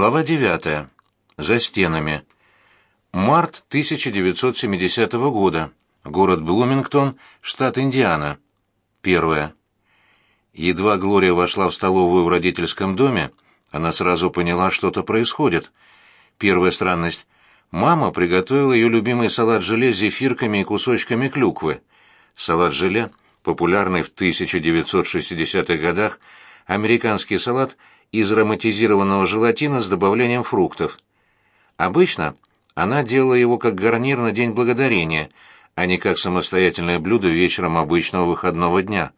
Глава 9. За стенами. Март 1970 года. Город Блумингтон, штат Индиана. Первое. Едва Глория вошла в столовую в родительском доме, она сразу поняла, что-то происходит. Первая странность. Мама приготовила ее любимый салат-желе с зефирками и кусочками клюквы. Салат-желе, популярный в 1960-х годах, американский салат – из ароматизированного желатина с добавлением фруктов. Обычно она делала его как гарнир на День Благодарения, а не как самостоятельное блюдо вечером обычного выходного дня.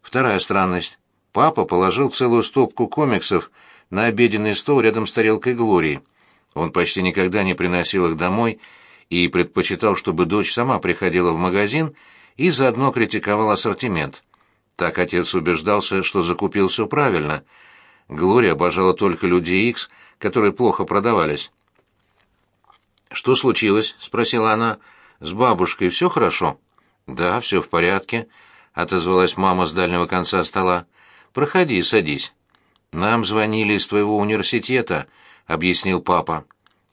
Вторая странность. Папа положил целую стопку комиксов на обеденный стол рядом с тарелкой Глории. Он почти никогда не приносил их домой и предпочитал, чтобы дочь сама приходила в магазин и заодно критиковал ассортимент. Так отец убеждался, что закупил все правильно — Глория обожала только Люди Икс, которые плохо продавались. «Что случилось?» — спросила она. «С бабушкой все хорошо?» «Да, все в порядке», — отозвалась мама с дальнего конца стола. «Проходи, садись». «Нам звонили из твоего университета», — объяснил папа.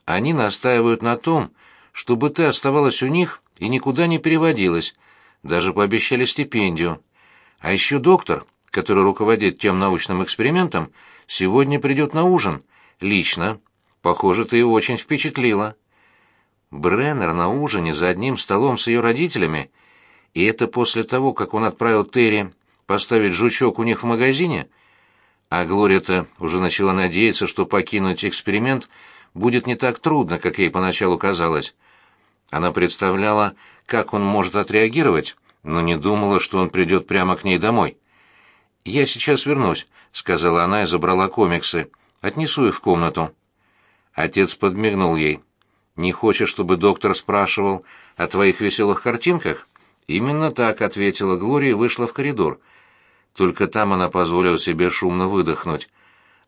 «Они настаивают на том, чтобы ты оставалась у них и никуда не переводилась. Даже пообещали стипендию. А еще доктор который руководит тем научным экспериментом, сегодня придет на ужин. Лично. Похоже, ты его очень впечатлила. Бреннер на ужине за одним столом с ее родителями, и это после того, как он отправил Терри поставить жучок у них в магазине, а Глория-то уже начала надеяться, что покинуть эксперимент будет не так трудно, как ей поначалу казалось. Она представляла, как он может отреагировать, но не думала, что он придет прямо к ней домой. «Я сейчас вернусь», — сказала она и забрала комиксы. «Отнесу их в комнату». Отец подмигнул ей. «Не хочешь, чтобы доктор спрашивал о твоих веселых картинках?» «Именно так», — ответила Глория и вышла в коридор. Только там она позволила себе шумно выдохнуть.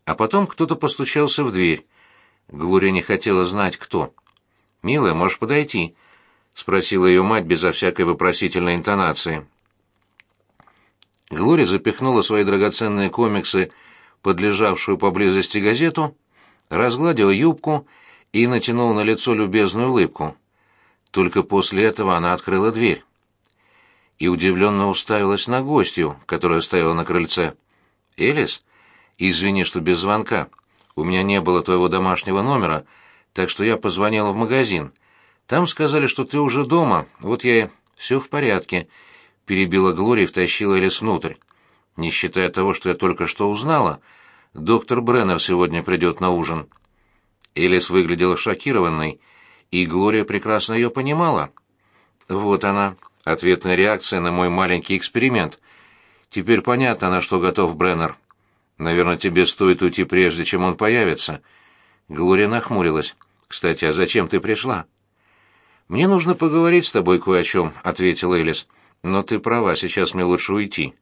А потом кто-то постучался в дверь. Глория не хотела знать, кто. «Милая, можешь подойти?» — спросила ее мать безо всякой вопросительной интонации. Глория запихнула свои драгоценные комиксы под лежавшую поблизости газету, разгладила юбку и натянула на лицо любезную улыбку. Только после этого она открыла дверь и удивленно уставилась на гостью, которая стояла на крыльце. «Элис, извини, что без звонка. У меня не было твоего домашнего номера, так что я позвонила в магазин. Там сказали, что ты уже дома, вот я и... Все в порядке перебила Глория и втащила Элис внутрь. «Не считая того, что я только что узнала, доктор Бреннер сегодня придет на ужин». Элис выглядела шокированной, и Глория прекрасно ее понимала. «Вот она, ответная реакция на мой маленький эксперимент. Теперь понятно, на что готов Бреннер. Наверное, тебе стоит уйти прежде, чем он появится». Глория нахмурилась. «Кстати, а зачем ты пришла?» «Мне нужно поговорить с тобой кое о чем», — ответила Элис. Но ты права, сейчас мне лучше уйти.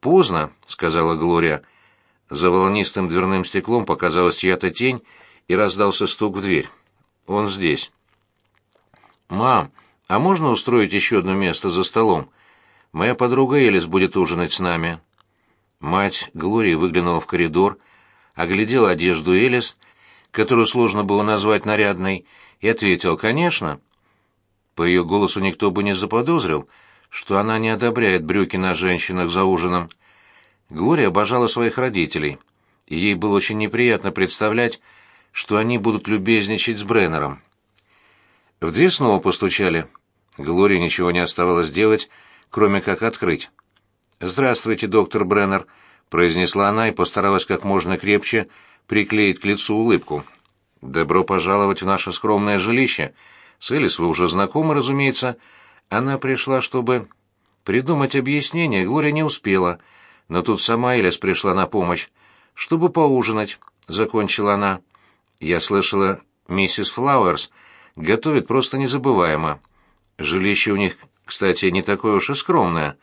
Поздно, сказала Глория. За волнистым дверным стеклом показалась чья-то тень и раздался стук в дверь. Он здесь. Мам, а можно устроить еще одно место за столом? Моя подруга Элис будет ужинать с нами. Мать Глории выглянула в коридор, оглядела одежду Элис, которую сложно было назвать нарядной, и ответила: "Конечно". По ее голосу никто бы не заподозрил, что она не одобряет брюки на женщинах за ужином. Глория обожала своих родителей, и ей было очень неприятно представлять, что они будут любезничать с Бреннером. В дверь снова постучали. Глории ничего не оставалось делать, кроме как открыть. «Здравствуйте, доктор Бреннер», — произнесла она и постаралась как можно крепче приклеить к лицу улыбку. «Добро пожаловать в наше скромное жилище. С Элис вы уже знакомы, разумеется, — она пришла, чтобы... Придумать объяснение Глория не успела, но тут сама Элис пришла на помощь. «Чтобы поужинать», — закончила она. «Я слышала, миссис Флауэрс готовит просто незабываемо. Жилище у них, кстати, не такое уж и скромное».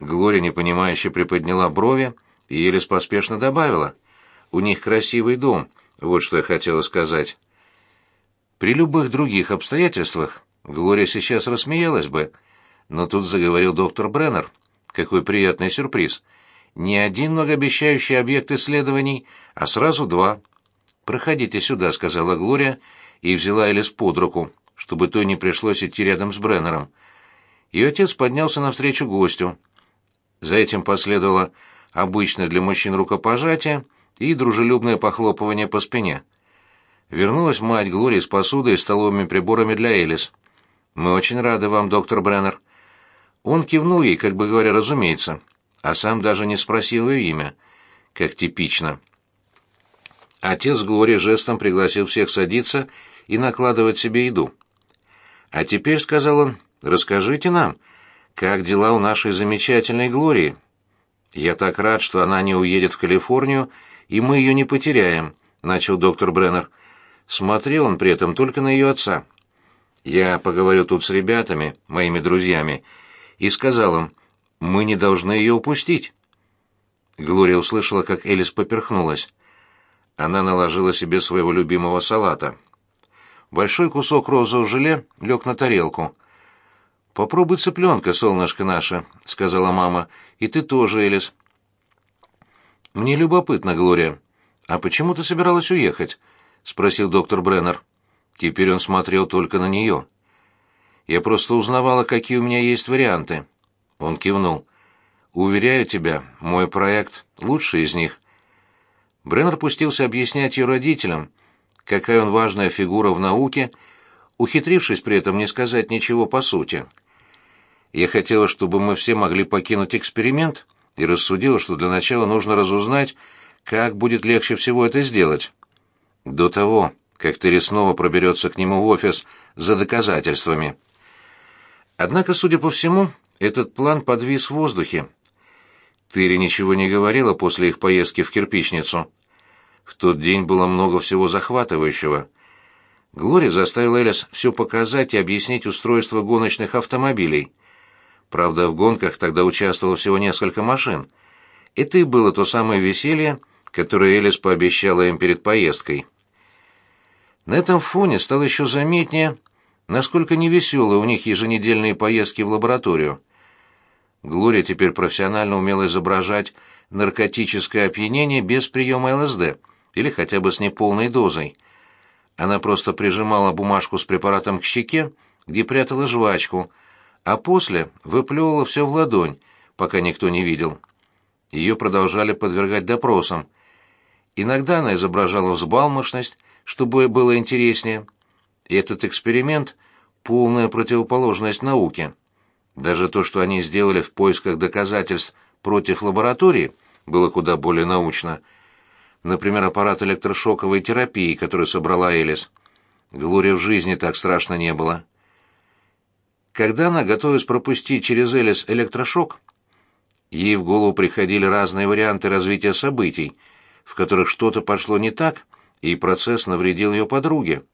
Глория непонимающе приподняла брови, и Элис поспешно добавила. «У них красивый дом, вот что я хотела сказать». При любых других обстоятельствах Глория сейчас рассмеялась бы, но тут заговорил доктор Бреннер. Какой приятный сюрприз. Не один многообещающий объект исследований, а сразу два. «Проходите сюда», — сказала Глория и взяла Элис под руку, чтобы той не пришлось идти рядом с Бреннером. Ее отец поднялся навстречу гостю. За этим последовало обычное для мужчин рукопожатие и дружелюбное похлопывание по спине. Вернулась мать Глории с посудой и столовыми приборами для Элис. «Мы очень рады вам, доктор Бреннер». Он кивнул ей, как бы говоря, разумеется, а сам даже не спросил ее имя, как типично. Отец Глории жестом пригласил всех садиться и накладывать себе еду. «А теперь», — сказал он, — «расскажите нам, как дела у нашей замечательной Глории?» «Я так рад, что она не уедет в Калифорнию, и мы ее не потеряем», — начал доктор Бреннер. Смотрел он при этом только на ее отца. «Я поговорю тут с ребятами, моими друзьями, и сказал им, мы не должны ее упустить». Глория услышала, как Элис поперхнулась. Она наложила себе своего любимого салата. Большой кусок розового желе лег на тарелку. «Попробуй цыпленка, солнышко наше», — сказала мама. «И ты тоже, Элис». «Мне любопытно, Глория. А почему ты собиралась уехать?» — спросил доктор Бреннер. Теперь он смотрел только на нее. «Я просто узнавала, какие у меня есть варианты». Он кивнул. «Уверяю тебя, мой проект — лучший из них». Бреннер пустился объяснять ее родителям, какая он важная фигура в науке, ухитрившись при этом не сказать ничего по сути. Я хотела, чтобы мы все могли покинуть эксперимент, и рассудила, что для начала нужно разузнать, как будет легче всего это сделать. До того, как Терри снова проберется к нему в офис за доказательствами. Однако, судя по всему, этот план подвис в воздухе. Терри ничего не говорила после их поездки в кирпичницу. В тот день было много всего захватывающего. Глория заставила Элис все показать и объяснить устройство гоночных автомобилей. Правда, в гонках тогда участвовало всего несколько машин. Это и было то самое веселье, которое Элис пообещала им перед поездкой. На этом фоне стало еще заметнее, насколько невеселы у них еженедельные поездки в лабораторию. Глория теперь профессионально умела изображать наркотическое опьянение без приема ЛСД или хотя бы с неполной дозой. Она просто прижимала бумажку с препаратом к щеке, где прятала жвачку, а после выплевывала все в ладонь, пока никто не видел. Ее продолжали подвергать допросам. Иногда она изображала взбалмошность, чтобы было интереснее. Этот эксперимент — полная противоположность науке. Даже то, что они сделали в поисках доказательств против лаборатории, было куда более научно. Например, аппарат электрошоковой терапии, который собрала Элис. Глория в жизни так страшно не было. Когда она готовилась пропустить через Элис электрошок, ей в голову приходили разные варианты развития событий, в которых что-то пошло не так, и процесс навредил ее подруге.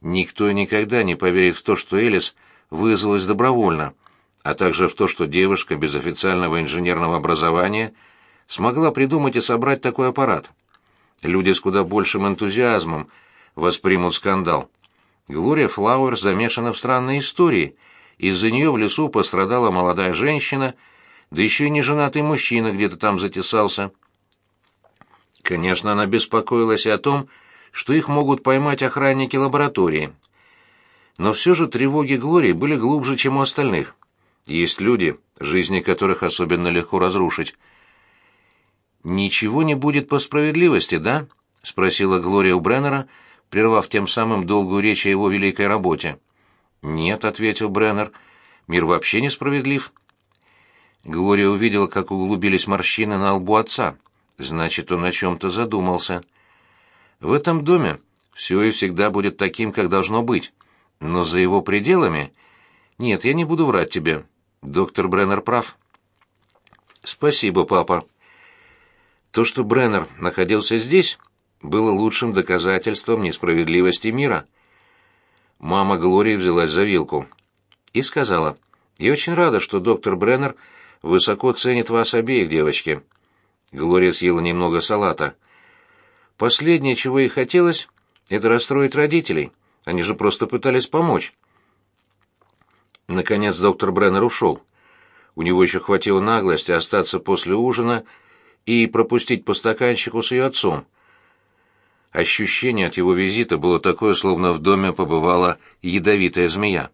Никто никогда не поверит в то, что Элис вызвалась добровольно, а также в то, что девушка без официального инженерного образования смогла придумать и собрать такой аппарат. Люди с куда большим энтузиазмом воспримут скандал. Глория Флауэр замешана в странной истории. Из-за нее в лесу пострадала молодая женщина, да еще и неженатый мужчина где-то там затесался. Конечно, она беспокоилась и о том, что их могут поймать охранники лаборатории. Но все же тревоги Глории были глубже, чем у остальных. Есть люди, жизни которых особенно легко разрушить. «Ничего не будет по справедливости, да?» — спросила Глория у Бреннера, прервав тем самым долгую речь о его великой работе. «Нет», — ответил Бреннер, — «мир вообще несправедлив». Глория увидела, как углубились морщины на лбу отца. Значит, он о чем-то задумался. В этом доме все и всегда будет таким, как должно быть. Но за его пределами... Нет, я не буду врать тебе. Доктор Бреннер прав. Спасибо, папа. То, что Бреннер находился здесь, было лучшим доказательством несправедливости мира. Мама Глории взялась за вилку и сказала, «Я очень рада, что доктор Бреннер высоко ценит вас обеих, девочки. Глория съела немного салата. Последнее, чего ей хотелось, это расстроить родителей. Они же просто пытались помочь. Наконец доктор Бреннер ушел. У него еще хватило наглости остаться после ужина и пропустить по стаканчику с ее отцом. Ощущение от его визита было такое, словно в доме побывала ядовитая змея.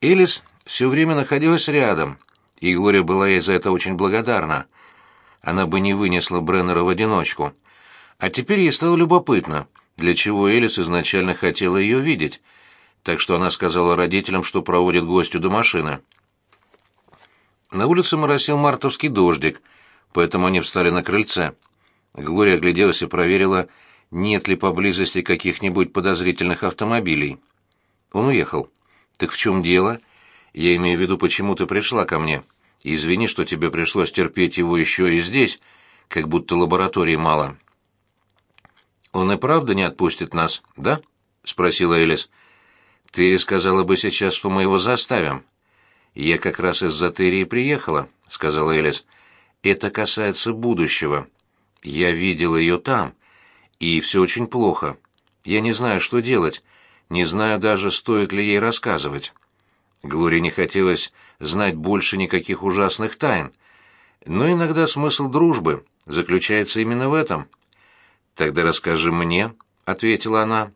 Элис все время находилась рядом, и Глория была ей за это очень благодарна. Она бы не вынесла Бреннера в одиночку. А теперь ей стало любопытно, для чего Элис изначально хотела ее видеть, так что она сказала родителям, что проводит гостю до машины. На улице моросил мартовский дождик, поэтому они встали на крыльце. Глория огляделась и проверила, нет ли поблизости каких-нибудь подозрительных автомобилей. Он уехал. «Так в чем дело? Я имею в виду, почему ты пришла ко мне. Извини, что тебе пришлось терпеть его еще и здесь, как будто лаборатории мало». «Он и правда не отпустит нас, да?» — спросила Элис. «Ты сказала бы сейчас, что мы его заставим». «Я как раз из-за Терии приехала», — сказала Элис. «Это касается будущего. Я видела ее там, и все очень плохо. Я не знаю, что делать, не знаю даже, стоит ли ей рассказывать». Глории не хотелось знать больше никаких ужасных тайн, но иногда смысл дружбы заключается именно в этом — «Тогда расскажи мне», — ответила она.